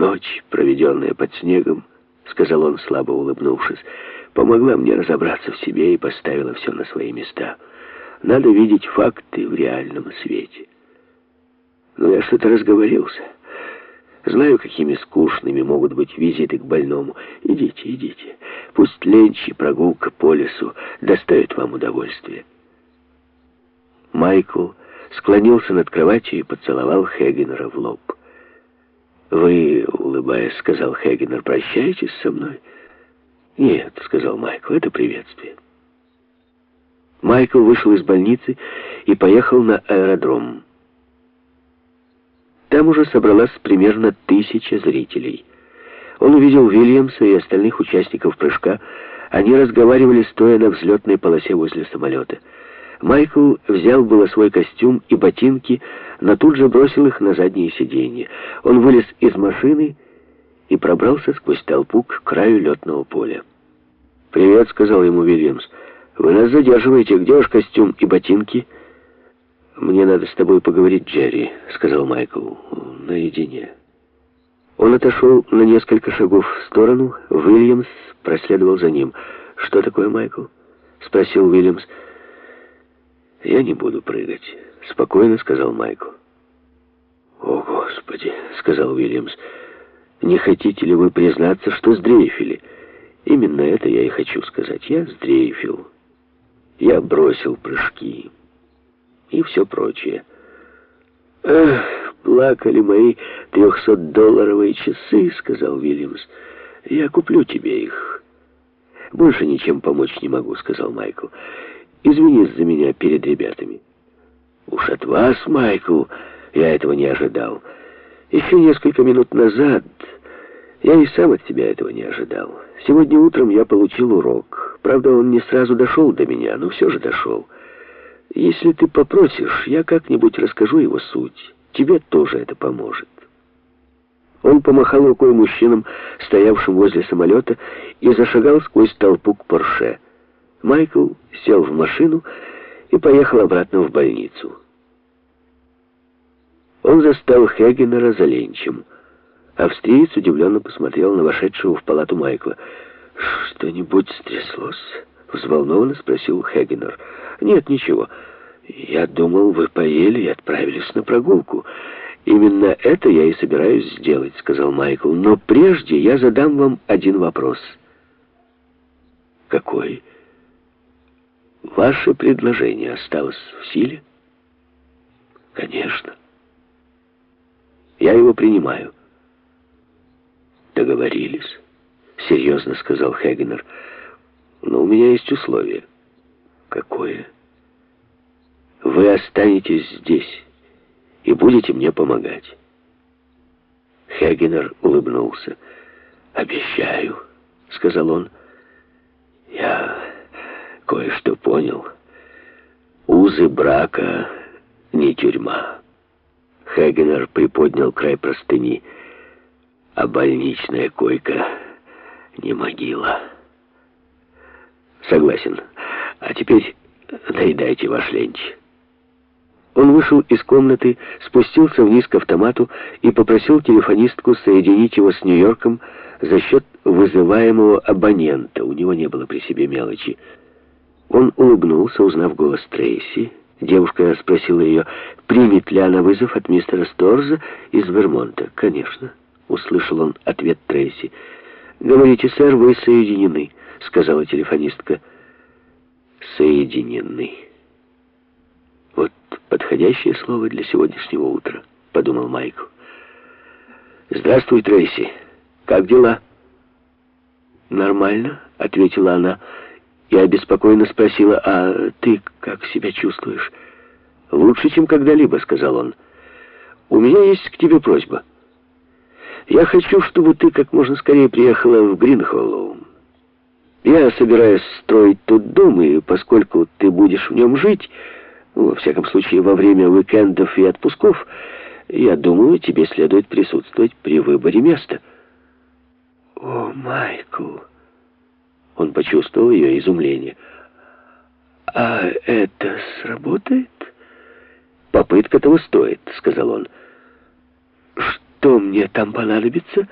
Ночь, проведенная под снегом, сказал он, слабо улыбнувшись, помогла мне разобраться в себе и поставила все на свои места. Надо видеть факты в реальном свете. Но я что-то разговорился. Знаю, какими скучными могут быть визиты к больному. Идите, идите. Пусть ленч и прогулка по лесу доставят вам удовольствие. Майкл склонился над кроватью и поцеловал Хегенера в лоб. «Вы, улыбаясь, сказал Хегенер, прощаетесь со мной?» «Нет», — сказал Майкл, — «это приветствие». Майкл вышел из больницы и поехал на аэродром. Там уже собралась примерно тысяча зрителей. Он увидел Вильямса и остальных участников прыжка. Они разговаривали, стоя на взлетной полосе возле самолета. Майкл взял было свой костюм и ботинки, но тут же бросил их на заднее сиденье. Он вылез из машины и пробрался сквозь толпу к краю летного поля. «Привет», — сказал ему Вильямс. «Вы нас задерживаете. Где ваш костюм и ботинки?» «Мне надо с тобой поговорить, Джерри», — сказал Майкл. «Наедине». Он отошел на несколько шагов в сторону. Уильямс проследовал за ним. «Что такое, Майкл?» — спросил Уильямс. «Я не буду прыгать», — спокойно сказал Майкл. «О, Господи!» — сказал Уильямс. «Не хотите ли вы признаться, что сдрейфили?» «Именно это я и хочу сказать. Я сдрейфил. Я бросил прыжки» и все прочее. «Эх, плакали мои трехсотдолларовые часы», — сказал Вильямс. «Я куплю тебе их». «Больше ничем помочь не могу», — сказал Майкл. «Извинись за меня перед ребятами». «Уж от вас, Майкл, я этого не ожидал. Еще несколько минут назад я и сам от тебя этого не ожидал. Сегодня утром я получил урок. Правда, он не сразу дошел до меня, но все же дошел». Если ты попросишь, я как-нибудь расскажу его суть. Тебе тоже это поможет. Он помахал рукой мужчинам, стоявшим возле самолета, и зашагал сквозь толпу к Порше. Майкл сел в машину и поехал обратно в больницу. Он застал Хегенера за ленчем. Австриец удивленно посмотрел на вошедшего в палату Майкла. «Что-нибудь стряслось?» — взволнованно спросил Хегенер. «Нет, ничего. Я думал, вы поели и отправились на прогулку. Именно это я и собираюсь сделать», — сказал Майкл. «Но прежде я задам вам один вопрос». «Какой?» «Ваше предложение осталось в силе?» «Конечно. Я его принимаю». «Договорились?» — серьезно сказал Хегенер. «Но у меня есть условие». «Какое?» Вы останетесь здесь и будете мне помогать. Хегенер улыбнулся. «Обещаю», — сказал он. «Я кое-что понял. Узы брака не тюрьма». Хегенер приподнял край простыни. «А больничная койка не могила». «Согласен. А теперь доедайте ваш ленч». Он вышел из комнаты, спустился вниз к автомату и попросил телефонистку соединить его с Нью-Йорком за счет вызываемого абонента. У него не было при себе мелочи. Он улыбнулся, узнав голос Трейси. Девушка спросила ее, примет ли она вызов от мистера Сторза из Вермонта. «Конечно», — услышал он ответ Трейси. «Говорите, сэр, вы соединены», — сказала телефонистка. «Соединены». Вот подходящее слово для сегодняшнего утра, подумал Майкл. Здравствуй, Трейси. Как дела? Нормально, ответила она и обеспокоенно спросила, а ты как себя чувствуешь? Лучше, чем когда-либо, сказал он. У меня есть к тебе просьба. Я хочу, чтобы ты как можно скорее приехала в Гринхоллоу. Я собираюсь строить тут дом, и поскольку ты будешь в нем жить, во всяком случае, во время уикендов и отпусков, я думаю, тебе следует присутствовать при выборе места. О, Майкл! Он почувствовал ее изумление. А это сработает? Попытка того стоит, сказал он. что мне там понадобится?»